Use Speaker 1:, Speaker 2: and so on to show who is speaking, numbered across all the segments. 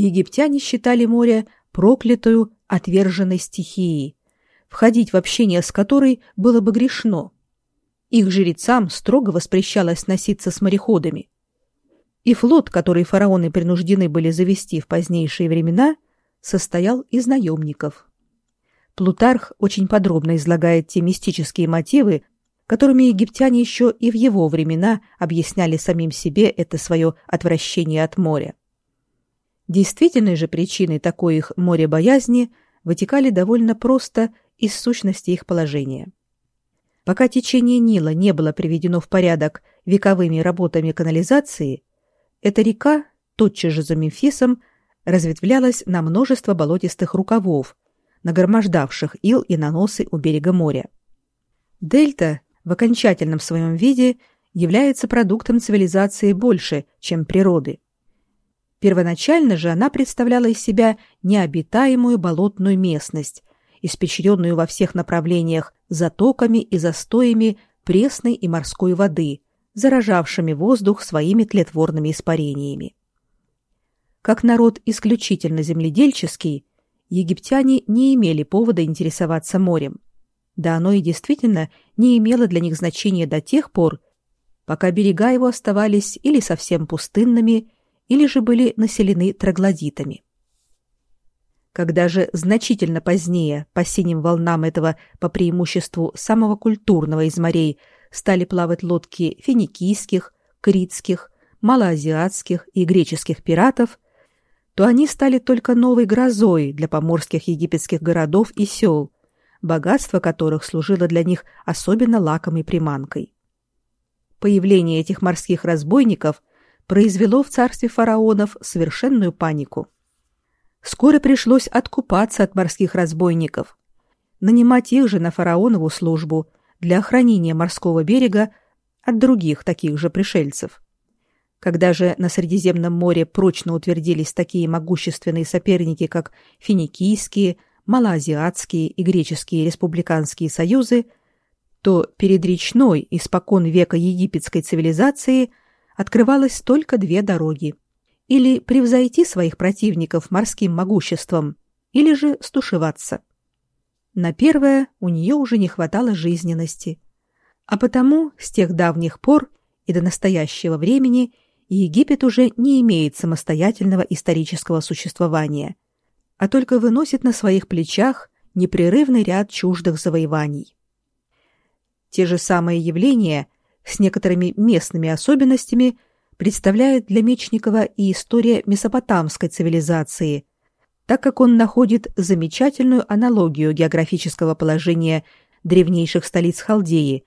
Speaker 1: Египтяне считали море проклятую, отверженной стихией, входить в общение с которой было бы грешно. Их жрецам строго воспрещалось носиться с мореходами. И флот, который фараоны принуждены были завести в позднейшие времена, состоял из наемников. Плутарх очень подробно излагает те мистические мотивы, которыми египтяне еще и в его времена объясняли самим себе это свое отвращение от моря. Действительной же причиной такой их моребоязни вытекали довольно просто из сущности их положения. Пока течение Нила не было приведено в порядок вековыми работами канализации, эта река, тотчас же за Мемфисом, разветвлялась на множество болотистых рукавов, нагромождавших ил и наносы у берега моря. Дельта в окончательном своем виде является продуктом цивилизации больше, чем природы. Первоначально же она представляла из себя необитаемую болотную местность, испещренную во всех направлениях затоками и застоями пресной и морской воды, заражавшими воздух своими тлетворными испарениями. Как народ исключительно земледельческий, египтяне не имели повода интересоваться морем. Да оно и действительно не имело для них значения до тех пор, пока берега его оставались или совсем пустынными, или же были населены троглодитами. Когда же значительно позднее по синим волнам этого по преимуществу самого культурного из морей стали плавать лодки финикийских, критских, малоазиатских и греческих пиратов, то они стали только новой грозой для поморских египетских городов и сел, богатство которых служило для них особенно лакомой приманкой. Появление этих морских разбойников произвело в царстве фараонов совершенную панику. Скоро пришлось откупаться от морских разбойников, нанимать их же на фараонову службу для охранения морского берега от других таких же пришельцев. Когда же на Средиземном море прочно утвердились такие могущественные соперники, как финикийские, малоазиатские и греческие республиканские союзы, то перед речной испокон века египетской цивилизации открывалось только две дороги. Или превзойти своих противников морским могуществом, или же стушеваться. На первое у нее уже не хватало жизненности. А потому с тех давних пор и до настоящего времени Египет уже не имеет самостоятельного исторического существования, а только выносит на своих плечах непрерывный ряд чуждых завоеваний. Те же самые явления – с некоторыми местными особенностями представляет для Мечникова и история месопотамской цивилизации, так как он находит замечательную аналогию географического положения древнейших столиц Халдеи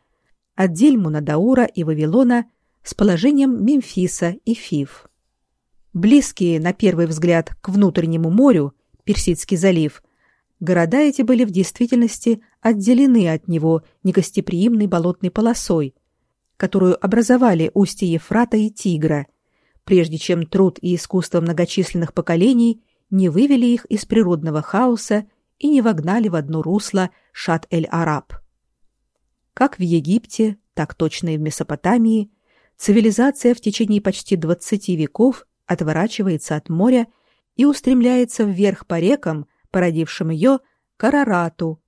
Speaker 1: от Дельмуна Даура и Вавилона с положением Мемфиса и Фив. Близкие, на первый взгляд, к внутреннему морю, Персидский залив, города эти были в действительности отделены от него негостеприимной болотной полосой, которую образовали устья Ефрата и Тигра, прежде чем труд и искусство многочисленных поколений не вывели их из природного хаоса и не вогнали в одно русло Шат-эль-Араб. Как в Египте, так точно и в Месопотамии, цивилизация в течение почти 20 веков отворачивается от моря и устремляется вверх по рекам, породившим ее, к Арарату,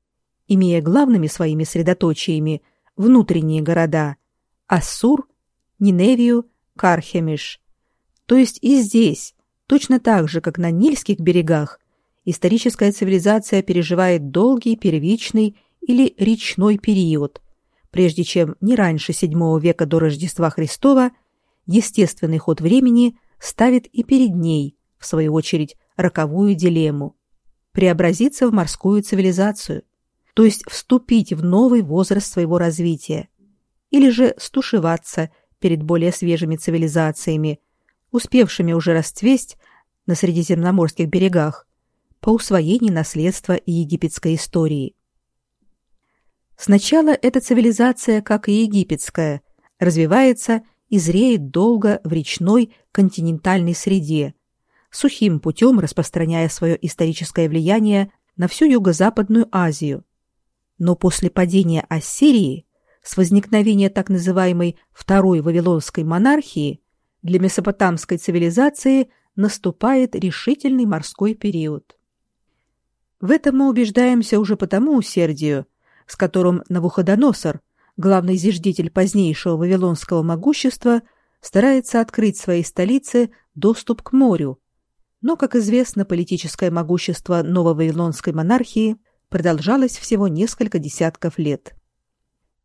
Speaker 1: имея главными своими средоточиями внутренние города Ассур, Ниневию, Кархемиш. То есть и здесь, точно так же, как на Нильских берегах, историческая цивилизация переживает долгий первичный или речной период, прежде чем не раньше VII века до Рождества Христова естественный ход времени ставит и перед ней, в свою очередь, роковую дилемму – преобразиться в морскую цивилизацию, то есть вступить в новый возраст своего развития – или же стушеваться перед более свежими цивилизациями, успевшими уже расцвесть на средиземноморских берегах по усвоении наследства египетской истории. Сначала эта цивилизация, как и египетская, развивается и зреет долго в речной континентальной среде, сухим путем распространяя свое историческое влияние на всю Юго-Западную Азию. Но после падения Ассирии с возникновения так называемой Второй Вавилонской монархии для месопотамской цивилизации наступает решительный морской период. В этом мы убеждаемся уже по тому усердию, с которым Навуходоносор, главный зиждитель позднейшего вавилонского могущества, старается открыть своей столице доступ к морю. Но, как известно, политическое могущество нововавилонской монархии продолжалось всего несколько десятков лет.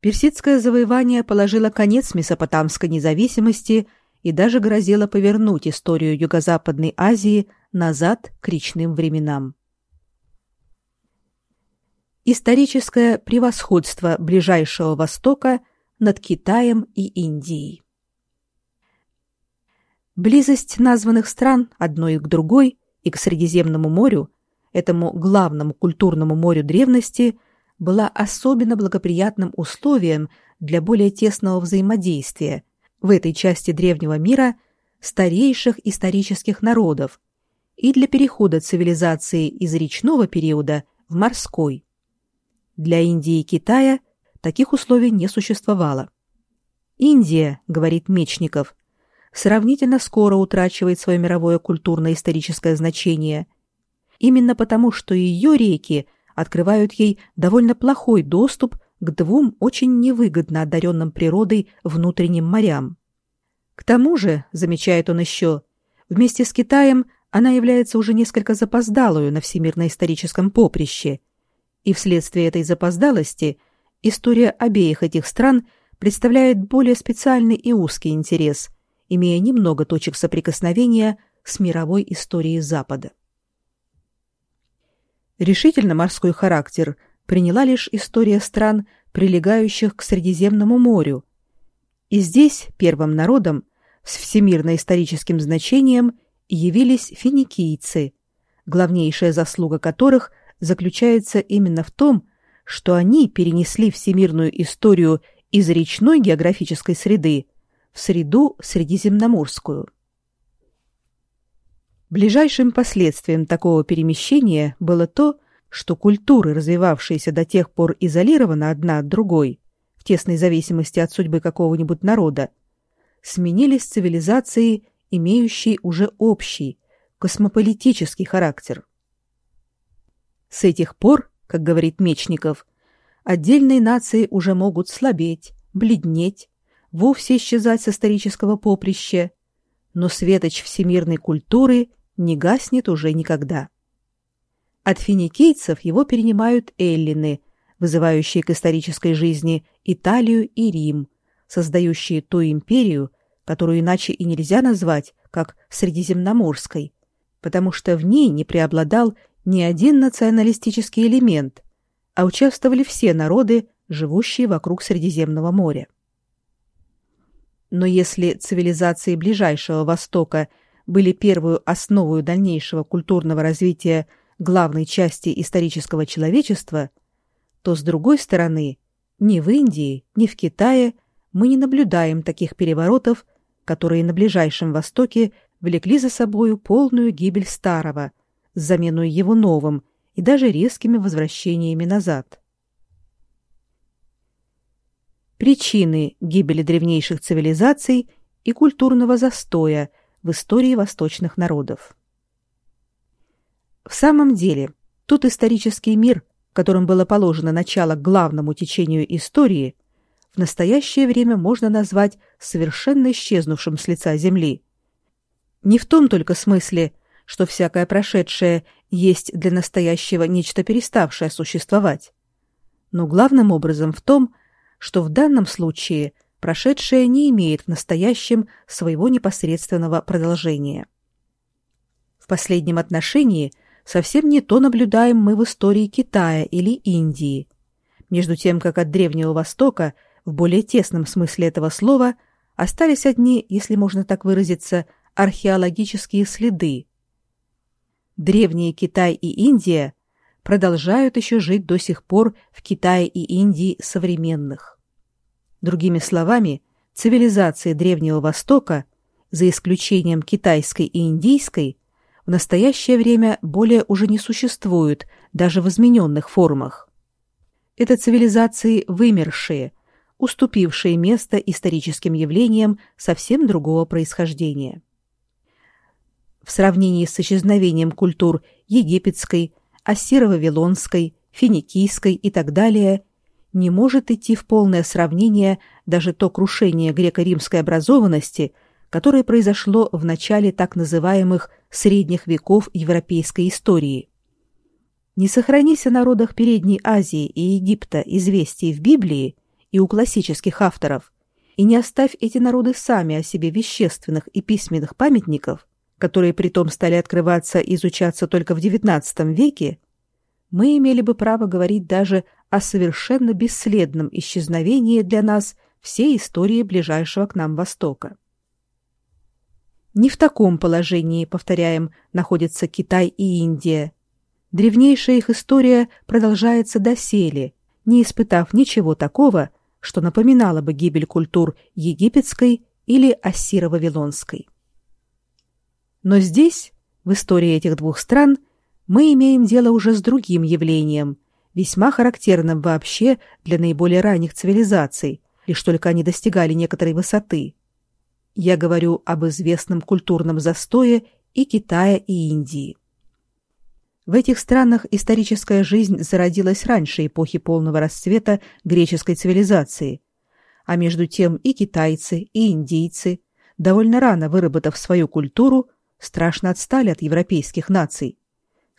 Speaker 1: Персидское завоевание положило конец месопотамской независимости и даже грозило повернуть историю Юго-Западной Азии назад к речным временам. Историческое превосходство ближайшего Востока над Китаем и Индией. Близость названных стран одной к другой и к Средиземному морю, этому главному культурному морю древности, была особенно благоприятным условием для более тесного взаимодействия в этой части древнего мира старейших исторических народов и для перехода цивилизации из речного периода в морской. Для Индии и Китая таких условий не существовало. Индия, говорит Мечников, сравнительно скоро утрачивает свое мировое культурно-историческое значение, именно потому, что ее реки открывают ей довольно плохой доступ к двум очень невыгодно одаренным природой внутренним морям. К тому же, замечает он еще, вместе с Китаем она является уже несколько запоздалую на всемирно-историческом поприще – и вследствие этой запоздалости история обеих этих стран представляет более специальный и узкий интерес, имея немного точек соприкосновения с мировой историей Запада. Решительно морской характер приняла лишь история стран, прилегающих к Средиземному морю. И здесь первым народом с всемирно-историческим значением явились финикийцы, главнейшая заслуга которых заключается именно в том, что они перенесли всемирную историю из речной географической среды в среду средиземноморскую. Ближайшим последствием такого перемещения было то, что культуры, развивавшиеся до тех пор изолированно одна от другой, в тесной зависимости от судьбы какого-нибудь народа, сменились цивилизацией, имеющей уже общий, космополитический характер. С этих пор, как говорит Мечников, отдельные нации уже могут слабеть, бледнеть, вовсе исчезать с исторического поприща, но светоч всемирной культуры не гаснет уже никогда. От финикийцев его перенимают эллины, вызывающие к исторической жизни Италию и Рим, создающие ту империю, которую иначе и нельзя назвать, как Средиземноморской, потому что в ней не преобладал не один националистический элемент, а участвовали все народы, живущие вокруг Средиземного моря. Но если цивилизации ближайшего Востока были первую основу дальнейшего культурного развития главной части исторического человечества, то с другой стороны, ни в Индии, ни в Китае мы не наблюдаем таких переворотов, которые на Ближайшем Востоке влекли за собою полную гибель старого, замену его новым и даже резкими возвращениями назад. Причины гибели древнейших цивилизаций и культурного застоя в истории восточных народов. В самом деле, тот исторический мир, которым было положено начало главному течению истории, в настоящее время можно назвать совершенно исчезнувшим с лица Земли. Не в том только смысле, что всякое прошедшее есть для настоящего нечто переставшее существовать. Но главным образом в том, что в данном случае прошедшее не имеет в настоящем своего непосредственного продолжения. В последнем отношении совсем не то наблюдаем мы в истории Китая или Индии, между тем как от Древнего Востока в более тесном смысле этого слова остались одни, если можно так выразиться, археологические следы, древние Китай и Индия продолжают еще жить до сих пор в Китае и Индии современных. Другими словами, цивилизации Древнего Востока, за исключением китайской и индийской, в настоящее время более уже не существуют даже в измененных формах. Это цивилизации вымершие, уступившие место историческим явлениям совсем другого происхождения. в сравнении с исчезновением культур египетской, ассиро-вавилонской, финикийской и так далее, не может идти в полное сравнение даже то крушение греко-римской образованности, которое произошло в начале так называемых средних веков европейской истории. Не сохранись о народах Передней Азии и Египта известий в Библии и у классических авторов, и не оставь эти народы сами о себе вещественных и письменных памятников, которые притом стали открываться и изучаться только в XIX веке, мы имели бы право говорить даже о совершенно бесследном исчезновении для нас всей истории ближайшего к нам Востока. Не в таком положении, повторяем, находятся Китай и Индия. Древнейшая их история продолжается доселе, не испытав ничего такого, что напоминало бы гибель культур египетской или ассиро-вавилонской. Но здесь, в истории этих двух стран, мы имеем дело уже с другим явлением, весьма характерным вообще для наиболее ранних цивилизаций, лишь только они достигали некоторой высоты. Я говорю об известном культурном застое и Китая, и Индии. В этих странах историческая жизнь зародилась раньше эпохи полного расцвета греческой цивилизации, а между тем и китайцы, и индийцы, довольно рано выработав свою культуру, страшно отстали от европейских наций,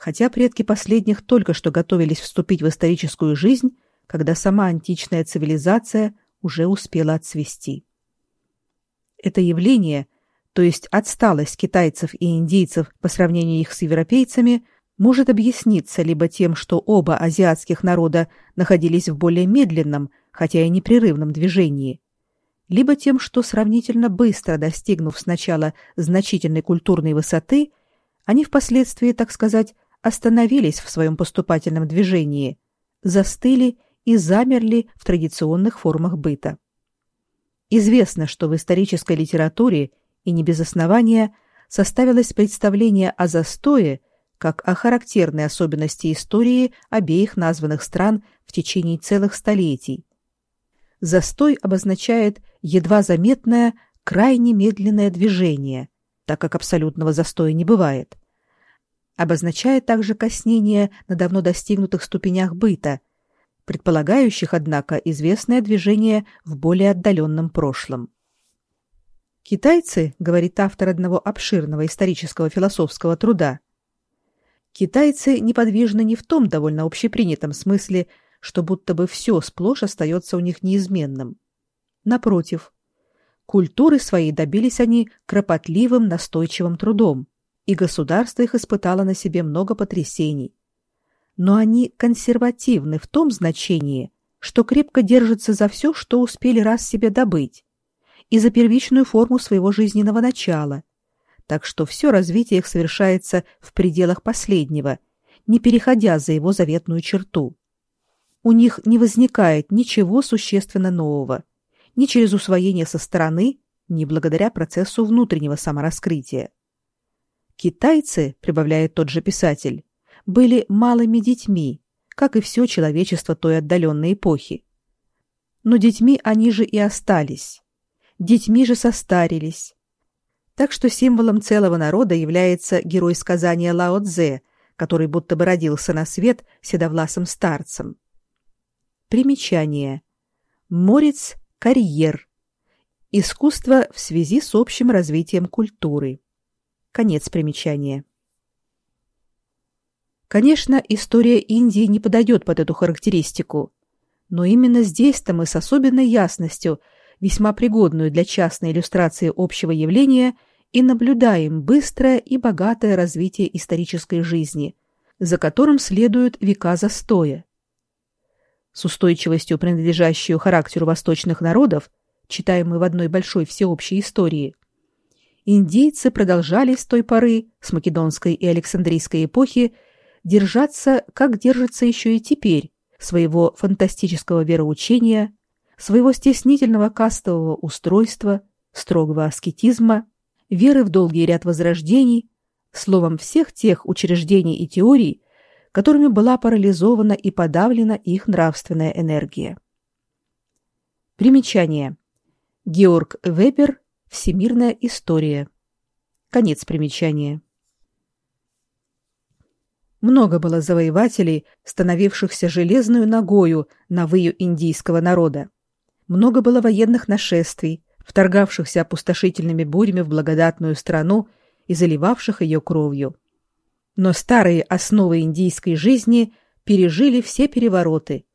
Speaker 1: хотя предки последних только что готовились вступить в историческую жизнь, когда сама античная цивилизация уже успела отцвести. Это явление, то есть отсталость китайцев и индийцев по сравнению их с европейцами, может объясниться либо тем, что оба азиатских народа находились в более медленном, хотя и непрерывном движении, либо тем, что сравнительно быстро достигнув сначала значительной культурной высоты, они впоследствии, так сказать, остановились в своем поступательном движении, застыли и замерли в традиционных формах быта. Известно, что в исторической литературе, и не без основания, составилось представление о застое как о характерной особенности истории обеих названных стран в течение целых столетий. Застой обозначает едва заметное, крайне медленное движение, так как абсолютного застоя не бывает. Обозначает также коснение на давно достигнутых ступенях быта, предполагающих, однако, известное движение в более отдаленном прошлом. Китайцы, говорит автор одного обширного исторического философского труда, Китайцы неподвижны не в том довольно общепринятом смысле, что будто бы все сплошь остается у них неизменным. Напротив, культуры своей добились они кропотливым настойчивым трудом, и государство их испытало на себе много потрясений. Но они консервативны в том значении, что крепко держатся за все, что успели раз себе добыть, и за первичную форму своего жизненного начала, так что все развитие их совершается в пределах последнего, не переходя за его заветную черту. У них не возникает ничего существенно нового, ни через усвоение со стороны, ни благодаря процессу внутреннего самораскрытия. Китайцы, прибавляет тот же писатель, были малыми детьми, как и все человечество той отдаленной эпохи. Но детьми они же и остались. Детьми же состарились, так что символом целого народа является герой сказания Лао Цзэ, который будто бы родился на свет седовласым старцем. Примечание. Морец карьер. Искусство в связи с общим развитием культуры. Конец примечания. Конечно, история Индии не подойдет под эту характеристику, но именно здесь-то мы с особенной ясностью, весьма пригодную для частной иллюстрации общего явления – и наблюдаем быстрое и богатое развитие исторической жизни, за которым следуют века застоя. С устойчивостью, принадлежащей характеру восточных народов, читаем мы в одной большой всеобщей истории, индейцы продолжали с той поры, с македонской и александрийской эпохи, держаться, как держатся еще и теперь, своего фантастического вероучения, своего стеснительного кастового устройства, строгого аскетизма, веры в долгий ряд возрождений, словом, всех тех учреждений и теорий, которыми была парализована и подавлена их нравственная энергия. Примечание. Георг Вебер «Всемирная история». Конец примечания. Много было завоевателей, становившихся железную ногою на выю индийского народа. Много было военных нашествий, вторгавшихся опустошительными бурями в благодатную страну и заливавших ее кровью. Но старые основы индийской жизни пережили все перевороты,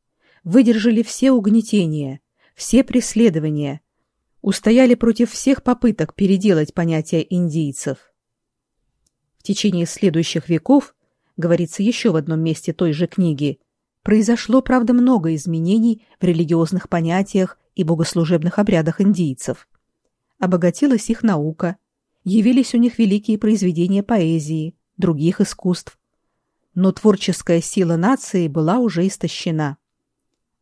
Speaker 1: выдержали все угнетения, все преследования, устояли против всех попыток переделать понятия индийцев. В течение следующих веков говорится еще в одном месте той же книги, произошло, правда, много изменений в религиозных понятиях и богослужебных обрядах индийцев. Обогатилась их наука, явились у них великие произведения поэзии, других искусств. Но творческая сила нации была уже истощена.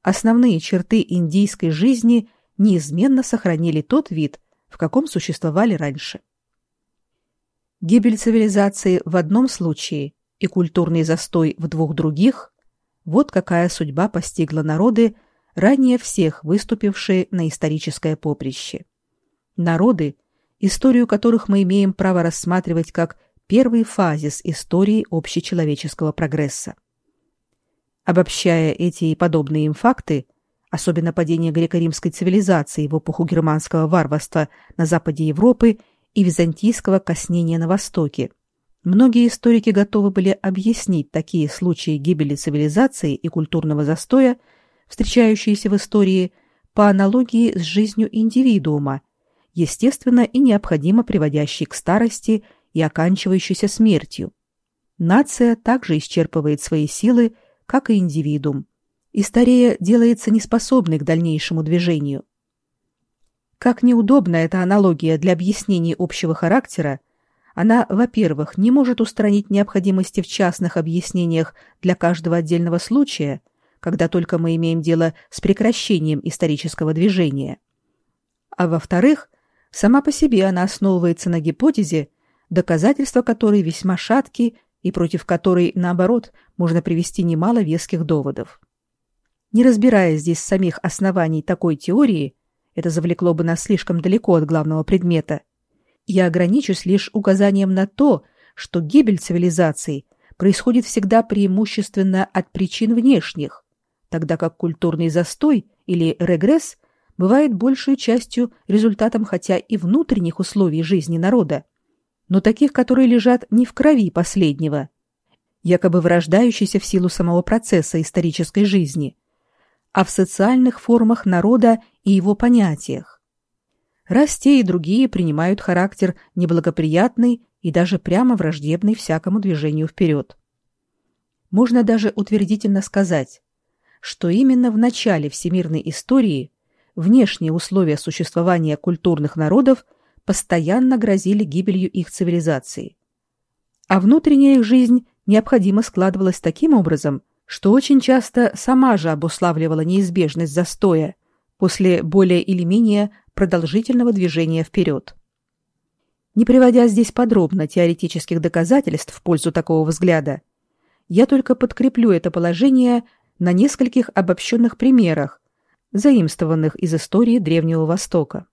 Speaker 1: Основные черты индийской жизни неизменно сохранили тот вид, в каком существовали раньше. Гибель цивилизации в одном случае и культурный застой в двух других – вот какая судьба постигла народы, ранее всех выступившие на историческое поприще. Народы, историю которых мы имеем право рассматривать как первый фазис истории общечеловеческого прогресса. Обобщая эти и подобные им факты, особенно падение греко-римской цивилизации в эпоху германского варварства на западе Европы и византийского коснения на востоке – Многие историки готовы были объяснить такие случаи гибели цивилизации и культурного застоя, встречающиеся в истории, по аналогии с жизнью индивидуума, естественно и необходимо приводящей к старости и оканчивающейся смертью. Нация также исчерпывает свои силы, как и индивидуум, и старея делается неспособной к дальнейшему движению. Как неудобна эта аналогия для объяснения общего характера, она, во-первых, не может устранить необходимости в частных объяснениях для каждого отдельного случая, когда только мы имеем дело с прекращением исторического движения. А во-вторых, сама по себе она основывается на гипотезе, доказательства которой весьма шатки и против которой, наоборот, можно привести немало веских доводов. Не разбирая здесь самих оснований такой теории, это завлекло бы нас слишком далеко от главного предмета – я ограничусь лишь указанием на то, что гибель цивилизаций происходит всегда преимущественно от причин внешних, тогда как культурный застой или регресс бывает большей частью результатом хотя и внутренних условий жизни народа, но таких, которые лежат не в крови последнего, якобы вырождающейся в силу самого процесса исторической жизни, а в социальных формах народа и его понятиях раз те и другие принимают характер неблагоприятный и даже прямо враждебный всякому движению вперед. Можно даже утвердительно сказать, что именно в начале всемирной истории внешние условия существования культурных народов постоянно грозили гибелью их цивилизации. А внутренняя их жизнь необходимо складывалась таким образом, что очень часто сама же обуславливала неизбежность застоя после более или менее продолжительного движения вперед. Не приводя здесь подробно теоретических доказательств в пользу такого взгляда, я только подкреплю это положение на нескольких обобщенных примерах, заимствованных из истории Древнего Востока.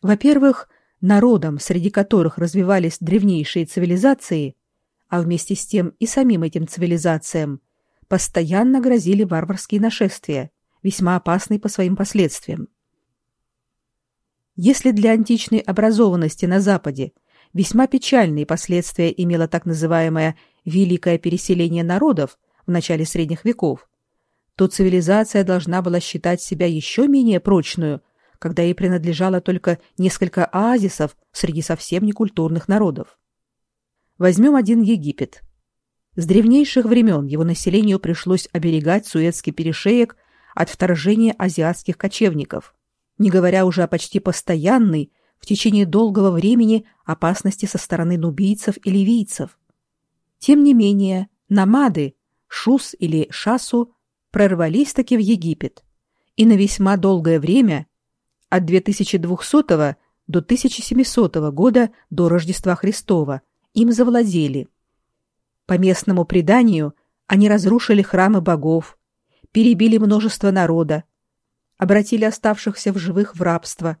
Speaker 1: Во-первых, народам, среди которых развивались древнейшие цивилизации, а вместе с тем и самим этим цивилизациям, постоянно грозили варварские нашествия, весьма опасные по своим последствиям. Если для античной образованности на Западе весьма печальные последствия имело так называемое «великое переселение народов» в начале средних веков, то цивилизация должна была считать себя еще менее прочную, когда ей принадлежало только несколько оазисов среди совсем некультурных народов. Возьмем один Египет. С древнейших времен его населению пришлось оберегать Суэцкий перешеек от вторжения азиатских кочевников – не говоря уже о почти постоянной, в течение долгого времени опасности со стороны нубийцев и ливийцев. Тем не менее, намады, Шус или Шасу, прорвались таки в Египет, и на весьма долгое время, от 2200 до 1700 года до Рождества Христова, им завладели. По местному преданию, они разрушили храмы богов, перебили множество народа, обратили оставшихся в живых в рабство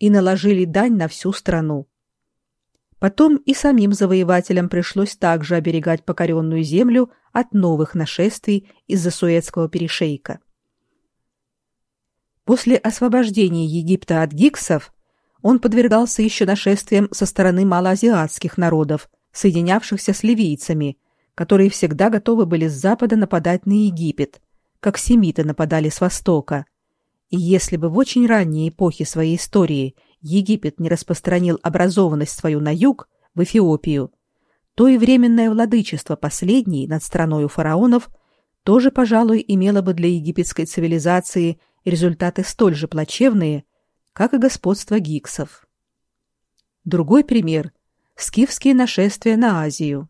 Speaker 1: и наложили дань на всю страну. Потом и самим завоевателям пришлось также оберегать покоренную землю от новых нашествий из-за Суэцкого перешейка. После освобождения Египта от гиксов он подвергался еще нашествиям со стороны малоазиатских народов, соединявшихся с ливийцами, которые всегда готовы были с запада нападать на Египет, как семиты нападали с востока. И если бы в очень ранней эпохе своей истории Египет не распространил образованность свою на юг, в Эфиопию, то и временное владычество последней над страной у фараонов тоже, пожалуй, имело бы для египетской цивилизации результаты столь же плачевные, как и господство гиксов. Другой пример – скифские нашествия на Азию.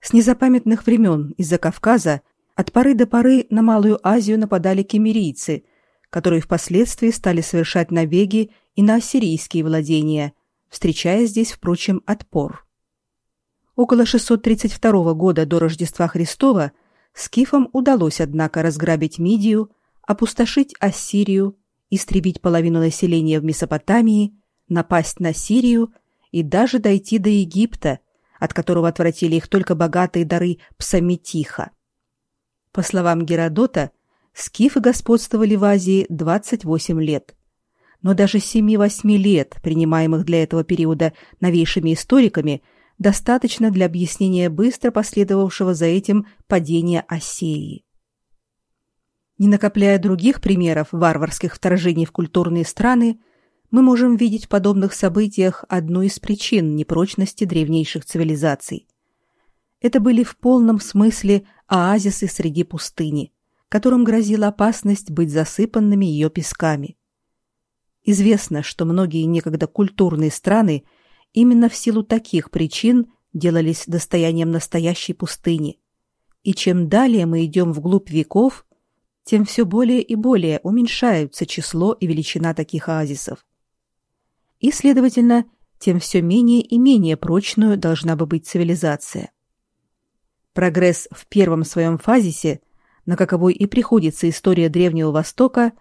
Speaker 1: С незапамятных времен из-за Кавказа от поры до поры на Малую Азию нападали кемерийцы, которые впоследствии стали совершать набеги и на ассирийские владения, встречая здесь, впрочем, отпор. Около 632 года до Рождества Христова скифам удалось, однако, разграбить Мидию, опустошить Ассирию истребить половину населения в Месопотамии, напасть на Сирию и даже дойти до Египта, от которого отвратили их только богатые дары Псаметиха. По словам Геродота, скифы господствовали в Азии 28 лет. Но даже 7-8 лет, принимаемых для этого периода новейшими историками, достаточно для объяснения быстро последовавшего за этим падения Ассирии. Не накопляя других примеров варварских вторжений в культурные страны, мы можем видеть в подобных событиях одну из причин непрочности древнейших цивилизаций. Это были в полном смысле оазисы среди пустыни, которым грозила опасность быть засыпанными ее песками. Известно, что многие некогда культурные страны именно в силу таких причин делались достоянием настоящей пустыни. И чем далее мы идем вглубь веков, тем все более и более уменьшаются число и величина таких оазисов. И, следовательно, тем все менее и менее прочную должна бы быть цивилизация. Прогресс в первом своем фазисе, на каковой и приходится история Древнего Востока,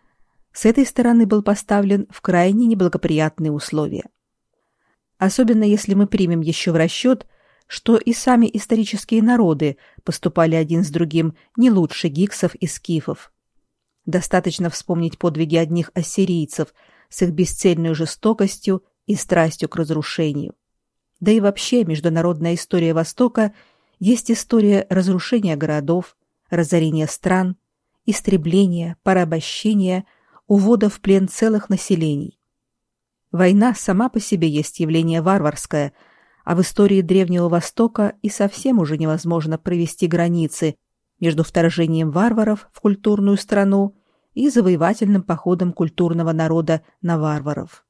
Speaker 1: с этой стороны был поставлен в крайне неблагоприятные условия. Особенно если мы примем еще в расчет, что и сами исторические народы поступали один с другим не лучше гиксов и скифов. Достаточно вспомнить подвиги одних ассирийцев с их бесцельной жестокостью и страстью к разрушению. Да и вообще международная история Востока есть история разрушения городов, разорения стран, истребления, порабощения, увода в плен целых населений. Война сама по себе есть явление варварское, а в истории Древнего Востока и совсем уже невозможно провести границы между вторжением варваров в культурную страну и завоевательным походом культурного народа на варваров.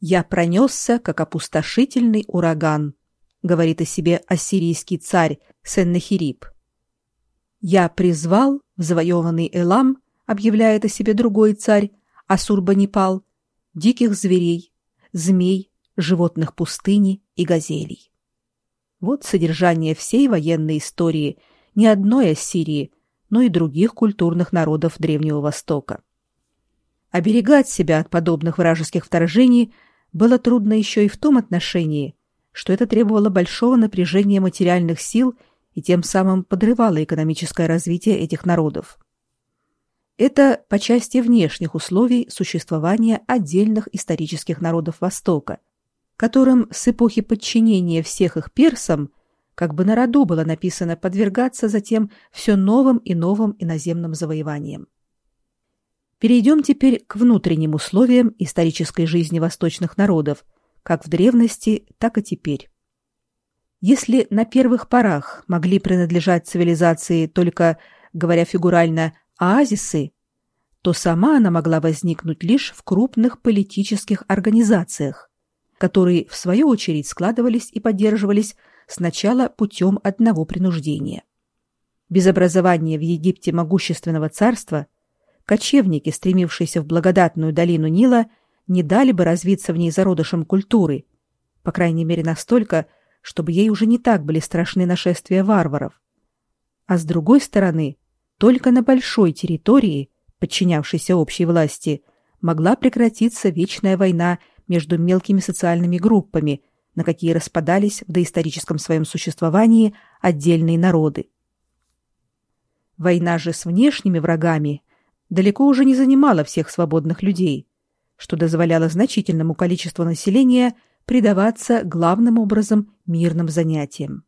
Speaker 1: «Я пронесся, как опустошительный ураган», — говорит о себе ассирийский царь Сеннахирип. «Я призвал в завоеванный Элам», — объявляет о себе другой царь Асурбанипал, диких зверей, змей, животных пустыни и газелей. Вот содержание всей военной истории ни одной Ассирии, но и других культурных народов Древнего Востока. Оберегать себя от подобных вражеских вторжений было трудно еще и в том отношении, что это требовало большого напряжения материальных сил и тем самым подрывало экономическое развитие этих народов. Это по части внешних условий существования отдельных исторических народов Востока, которым с эпохи подчинения всех их персам – как бы на роду было написано подвергаться затем все новым и новым иноземным завоеваниям. Перейдем теперь к внутренним условиям исторической жизни восточных народов, как в древности, так и теперь. Если на первых порах могли принадлежать цивилизации только, говоря фигурально, оазисы, то сама она могла возникнуть лишь в крупных политических организациях, которые, в свою очередь, складывались и поддерживались сначала путем одного принуждения. Без образования в Египте могущественного царства кочевники, стремившиеся в благодатную долину Нила, не дали бы развиться в ней зародышам культуры, по крайней мере настолько, чтобы ей уже не так были страшны нашествия варваров. А с другой стороны, только на большой территории, подчинявшейся общей власти, могла прекратиться вечная война между мелкими социальными группами, на какие распадались в доисторическом своем существовании отдельные народы. Война же с внешними врагами далеко уже не занимала всех свободных людей, что дозволяло значительному количеству населения предаваться главным образом мирным занятиям.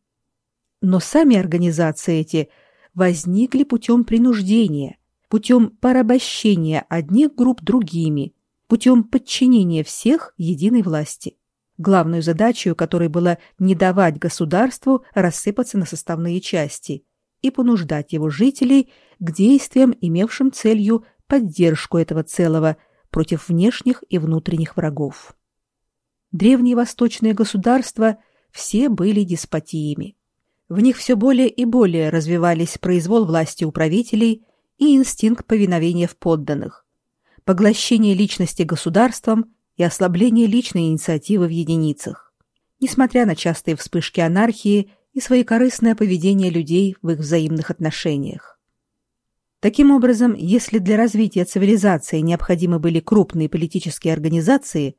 Speaker 1: Но сами организации эти возникли путем принуждения, путем порабощения одних групп другими, путем подчинения всех единой власти, главную задачу которой было не давать государству рассыпаться на составные части и понуждать его жителей к действиям, имевшим целью поддержку этого целого против внешних и внутренних врагов. Древние восточные государства все были деспотиями. В них все более и более развивались произвол власти управителей и инстинкт повиновения в подданных, поглощение личности государством и ослабление личной инициативы в единицах, несмотря на частые вспышки анархии и своекорыстное поведение людей в их взаимных отношениях. Таким образом, если для развития цивилизации необходимы были крупные политические организации,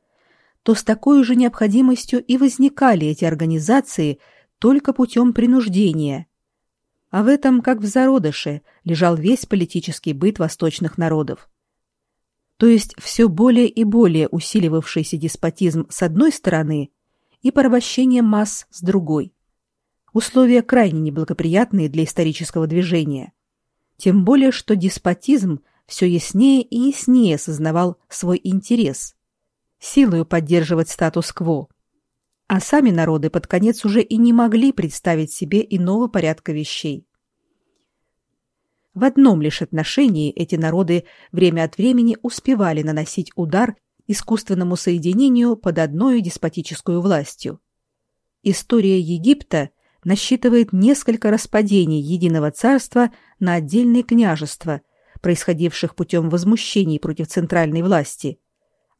Speaker 1: то с такой же необходимостью и возникали эти организации только путем принуждения. А в этом, как в зародыше, лежал весь политический быт восточных народов то есть все более и более усиливавшийся деспотизм с одной стороны и порабощение масс с другой. Условия крайне неблагоприятные для исторического движения. Тем более, что деспотизм все яснее и яснее сознавал свой интерес – силою поддерживать статус-кво. А сами народы под конец уже и не могли представить себе иного порядка вещей. В одном лишь отношении эти народы время от времени успевали наносить удар искусственному соединению под одной деспотическую властью. История Египта насчитывает несколько распадений единого царства на отдельные княжества, происходивших путем возмущений против центральной власти,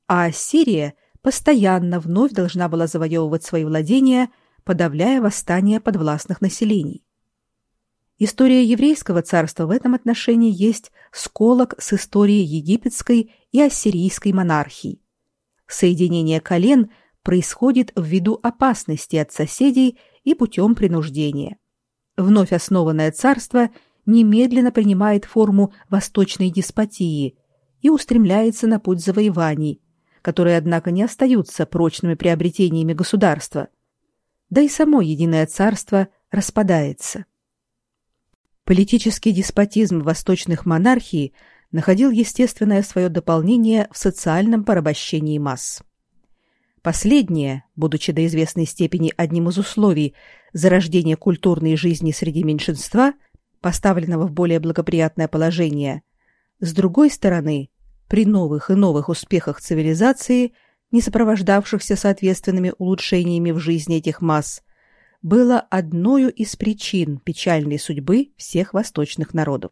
Speaker 1: а Ассирия постоянно вновь должна была завоевывать свои владения, подавляя восстания подвластных населений. История еврейского царства в этом отношении есть сколок с историей египетской и ассирийской монархий. Соединение колен происходит ввиду опасности от соседей и путем принуждения. Вновь основанное царство немедленно принимает форму восточной деспотии и устремляется на путь завоеваний, которые, однако, не остаются прочными приобретениями государства. Да и само единое царство распадается. Политический деспотизм восточных монархий находил естественное свое дополнение в социальном порабощении масс. Последнее, будучи до известной степени одним из условий зарождения культурной жизни среди меньшинства, поставленного в более благоприятное положение, с другой стороны, при новых и новых успехах цивилизации, не сопровождавшихся соответственными улучшениями в жизни этих масс, было одной из причин печальной судьбы всех восточных народов.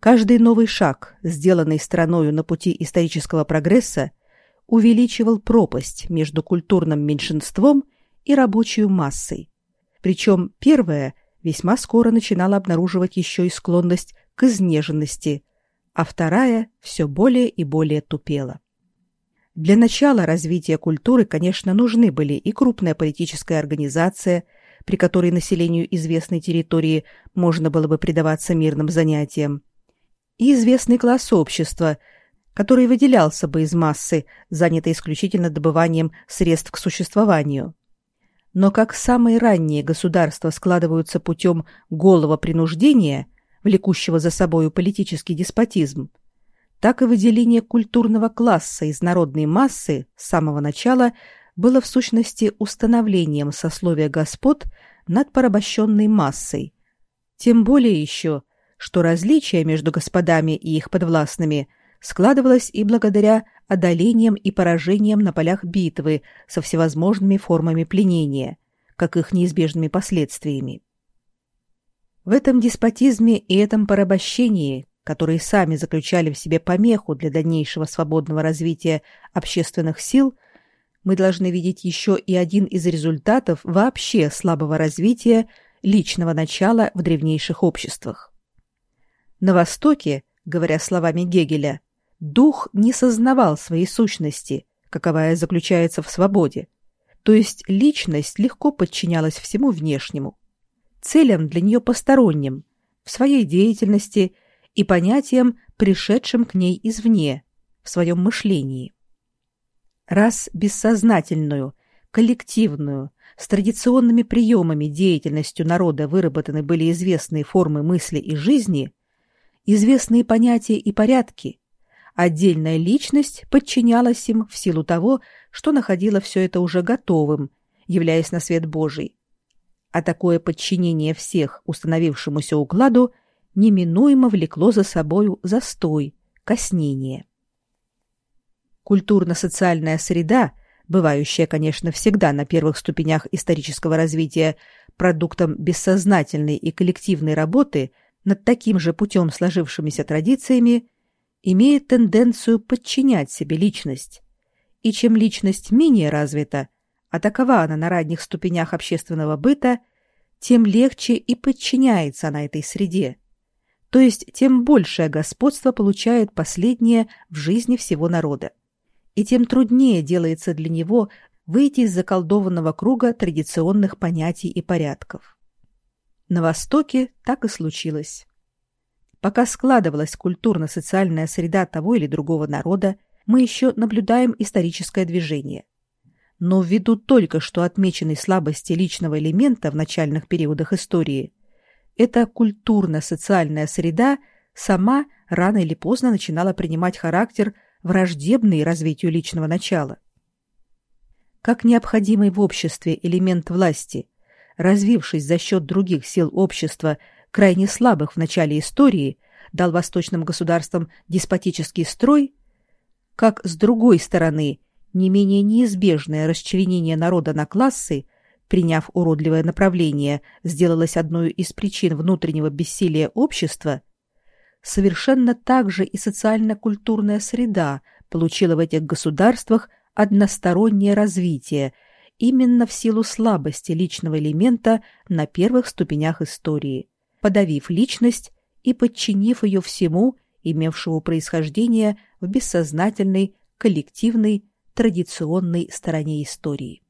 Speaker 1: Каждый новый шаг, сделанный страною на пути исторического прогресса, увеличивал пропасть между культурным меньшинством и рабочей массой. Причем первое весьма скоро начинало обнаруживать еще и склонность к изнеженности, а вторая все более и более тупела. Для начала развития культуры, конечно, нужны были и крупная политическая организация – при которой населению известной территории можно было бы предаваться мирным занятиям, и известный класс общества, который выделялся бы из массы, занятой исключительно добыванием средств к существованию. Но как самые ранние государства складываются путем голого принуждения, влекущего за собою политический деспотизм, так и выделение культурного класса из народной массы с самого начала было в сущности установлением сословия господ над порабощенной массой. Тем более еще, что различие между господами и их подвластными складывалось и благодаря одолениям и поражениям на полях битвы со всевозможными формами пленения, как их неизбежными последствиями. В этом деспотизме и этом порабощении, которые сами заключали в себе помеху для дальнейшего свободного развития общественных сил – мы должны видеть еще и один из результатов вообще слабого развития личного начала в древнейших обществах. На Востоке, говоря словами Гегеля, дух не сознавал своей сущности, каковая заключается в свободе. То есть личность легко подчинялась всему внешнему, целям для нее посторонним, в своей деятельности и понятиям, пришедшим к ней извне, в своем мышлении. Раз бессознательную, коллективную, с традиционными приемами деятельностью народа выработаны были известные формы мысли и жизни, известные понятия и порядки, отдельная личность подчинялась им в силу того, что находила все это уже готовым, являясь на свет Божий. А такое подчинение всех установившемуся укладу неминуемо влекло за собою застой, коснение. Культурно-социальная среда, бывающая, конечно, всегда на первых ступенях исторического развития продуктом бессознательной и коллективной работы над таким же путем сложившимися традициями, имеет тенденцию подчинять себе личность. И чем личность менее развита, а такова она на ранних ступенях общественного быта, тем легче и подчиняется она этой среде. То есть тем большее господство получает последнее в жизни всего народа. И тем труднее делается для него выйти из заколдованного круга традиционных понятий и порядков. На Востоке так и случилось. Пока складывалась культурно-социальная среда того или другого народа, мы еще наблюдаем историческое движение. Но ввиду только что отмеченной слабости личного элемента в начальных периодах истории, эта культурно-социальная среда сама рано или поздно начинала принимать характер враждебный развитию личного начала. Как необходимый в обществе элемент власти, развившись за счет других сил общества крайне слабых в начале истории, дал восточным государствам деспотический строй, как с другой стороны не менее неизбежное расчленение народа на классы, приняв уродливое направление, сделалось одной из причин внутреннего бессилия общества, совершенно так же и социально-культурная среда получила в этих государствах одностороннее развитие именно в силу слабости личного элемента на первых ступенях истории – подавив личность и подчинив ее всему, имевшему происхождение в бессознательной, коллективной, традиционной стороне истории.